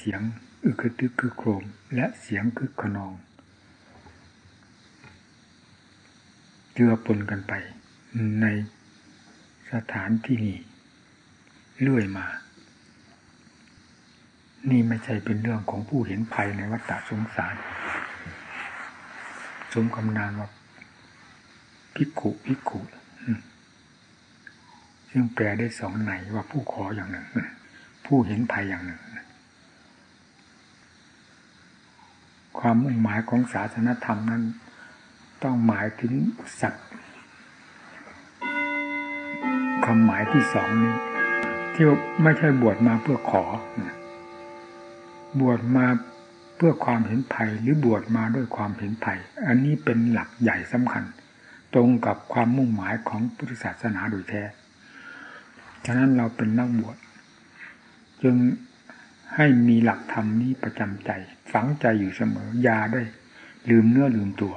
เสียงอึกทึกคือโครม และเสียงคือขนองเจือปนกันไป ในสถานที่นี้เลื่อยมา นี่ไม่ใช่เป็นเรื่องของผู้เห็นภัยในวัฏสงสาร สมคำนามว่าพิกขุพิกขุซึ่งแปลได้สองไหนว่าผู้ขออย่างหนึ่ง ผู้เห็นภัยอย่างหนึ่ง ความมุ่งหมายของศาสนธรรมนั้น ต้องหมายถึงสัตว์ความหมายที่สองนี้ ที่ไม่ใช่บวชมาเพื่อขอ บวชมาเพื่อความเห็นภัยหรือบวชมาด้วยความเห็นภัย อันนี้เป็นหลักใหญ่สำคัญ ตรงกับความมุ่งหมายของพุทธศาสนาโดยแท้ ฉะนั้นเราเป็นนักบวชจึง ให้มีหลักธรรมนี้ประจำใจ ฝังใจอยู่เสมอ ยาได้ ลืมเนื้อลืมตัว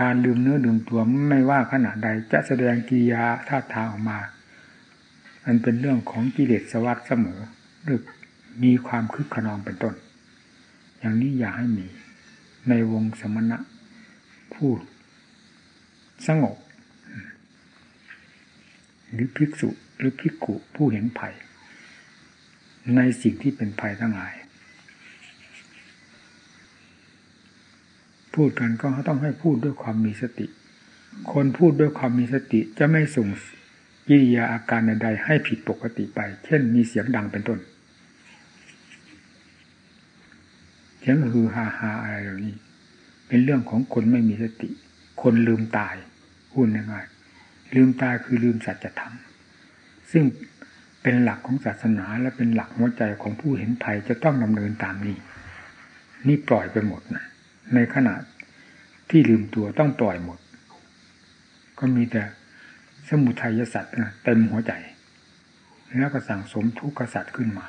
การลืมเนื้อลืมตัวไม่ว่าขณะใดจะแสดงกิริยาท่าทางออกมา มันเป็นเรื่องของกิเลสสวัสดเสมอหรือมีความคึกขนองเป็นต้น อย่างนี้อย่าให้มี ในวงสมณะพูดสงบหรือภิกษุหรือภิกขุผู้เห็นภัย ในสิ่งที่เป็นภัยทั้งหลาย พูดกันก็ต้องให้พูดด้วยความมีสติ คนพูดด้วยความมีสติจะไม่ส่งกิริยาอาการใดๆให้ผิดปกติไป เช่นมีเสียงดังเป็นต้น เสียงคือฮาฮาอะไรเหล่านี้ เป็นเรื่องของคนไม่มีสติ คนลืมตายพูดง่ายๆลืมตายคือลืมสัจธรรม ซึ่ง เป็นหลักของศาสนาและเป็นหลักหัวใจของผู้เห็นภัยจะต้องดำเนินตามนี้ นี่ปล่อยไปหมดนะในขณะที่ลืมตัวต้องปล่อยหมด ก็มีแต่สมุทัยสัตว์นะเต็มหัวใจ แล้วก็สั่งสมทุกขสัตว์ขึ้นมา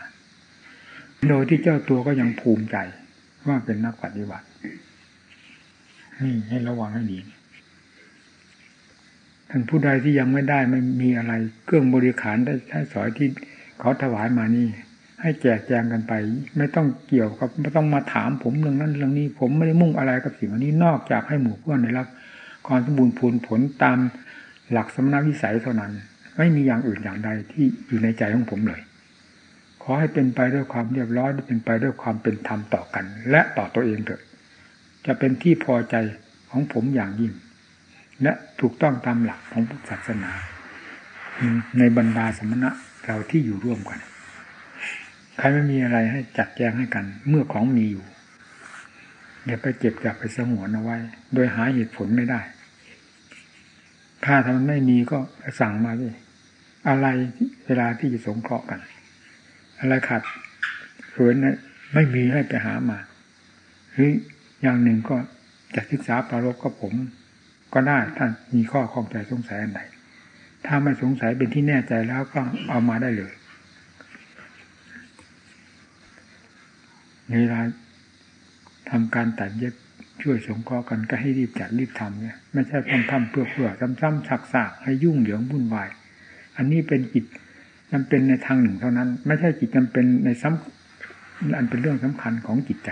โดยที่เจ้าตัวก็ยังภูมิใจว่าเป็นนักปฏิบัตินี่ให้ระวังให้ดี ท่านผู้ใดที่ยังไม่ได้ไม่มีอะไร เครื่องบริขารได้ใช้สอยที่เขาถวายมานี่ ให้แจกแจงกันไป ไม่ต้องเกี่ยวกับไม่ต้องมาถามผมเรื่องนั้นเรื่องนี้ ผมไม่ได้มุ่งอะไรกับสิ่งนี้นอกจากให้หมู่เพื่อนได้รับความสมบูรณ์ผลผลตามหลักสมณวิสัยเท่านั้น ไม่มีอย่างอื่นอย่างใดที่อยู่ในใจของผมเลย ขอให้เป็นไปด้วยความเรียบร้อยเป็นไปด้วยความเป็นธรรมต่อกัน และต่อตัวเองเถอะจะเป็นที่พอใจของผมอย่างยิ่ง และถูกต้องตามหลักของพุทธศาสนา ในบรรดาสมณะเราที่อยู่ร่วมกัน ใครไม่มีอะไรให้จัดแจงให้กัน เมื่อของมีอยู่อย่าไปเก็บจับไปสงวนเอาไว้ โดยหาเหตุผลไม่ได้ ถ้าทำมันไม่มีก็สั่งมาด้วยอะไรเวลาที่จะสงเคราะห์กัน อะไรขาดเขินนะไม่มีให้ไปหามาหรืออย่างหนึ่งก็จะศึกษาปรารบกับผม ก็ได้ถ้านมีข้อข้องใจสงสัยอันใดถ้าไม่สงสัยเป็นที่แน่ใจแล้วก็เอามาได้เลยเวลาทำการตัดเย็บช่วยสงเคราะห์กันก็ให้รีบจัดรีบทำเนี่ยไม่ใช่ต้องทำเพื่อเพื่อซ้ำๆสักๆให้ยุ่งเหยิงวุ่นวาย อันนี้เป็นจิตจำเป็นในทางหนึ่งเท่านั้น ไม่ใช่จิตจำเป็นในซ้ำอันเป็นเรื่องสำคัญของจิตใจ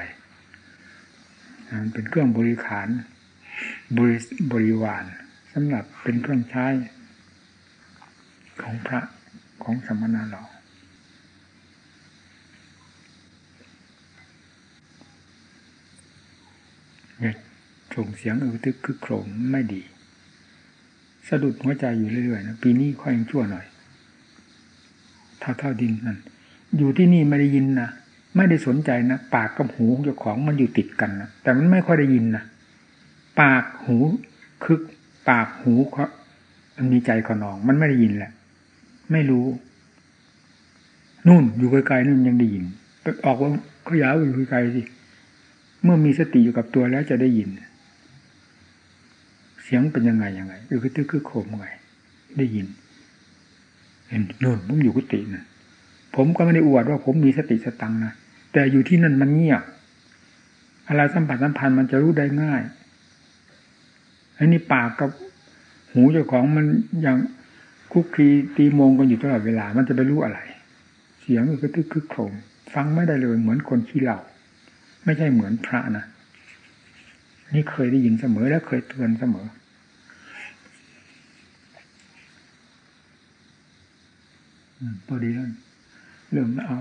มันเป็นเครื่องบริขาร บริบริวารสำหรับเป็นเครื่องใช้ของพระของสมณะเราเนี่ยส่งเสียงอือตึกคือโครมไม่ดี สะดุดหัวใจอยู่เรื่อยๆนะปีนี้ค่อยยังชั่วหน่อยเท่าเท่าดินนั่นอยู่ที่นี่ไม่ได้ยินนะไม่ได้สนใจนะปากกับหูเจ้าของมันอยู่ติดกันนะแต่มันไม่ค่อยได้ยินนะ ปากหูคึก ปากหูเขามันมีใจขนอง มันไม่ได้ยินแหละ ไม่รู้ นู่นอยู่ไกลๆนู่นยังได้ยินออกว่าเขายาวอยู่ไกลๆสิเมื่อมีสติอยู่กับตัวแล้วจะได้ยิน เสียงเป็นยังไงยังไงอือคือตื้อคือโคมไงได้ยิน เห็นนู่นผมอยู่กุฏินะผมก็ไม่ได้อวดว่าผมมีสติสตังนะแต่อยู่ที่นั่นมันเงียบอะไรสัมผัสสัมพันธ์มันจะรู้ได้ง่าย อันนี้ปากกับหูเจ้าของมันยังคุกคีตีมงกันอยู่ตลอดเวลา มันจะไปรู้อะไร เสียงก็ตึกคึกโครมฟังไม่ได้เลยเหมือนคนขี้เหล่า ไม่ใช่เหมือนพระนะนี่เคยได้ยินเสมอและเคยเตือนเสมอ พอดีแล้วเรื่องเอา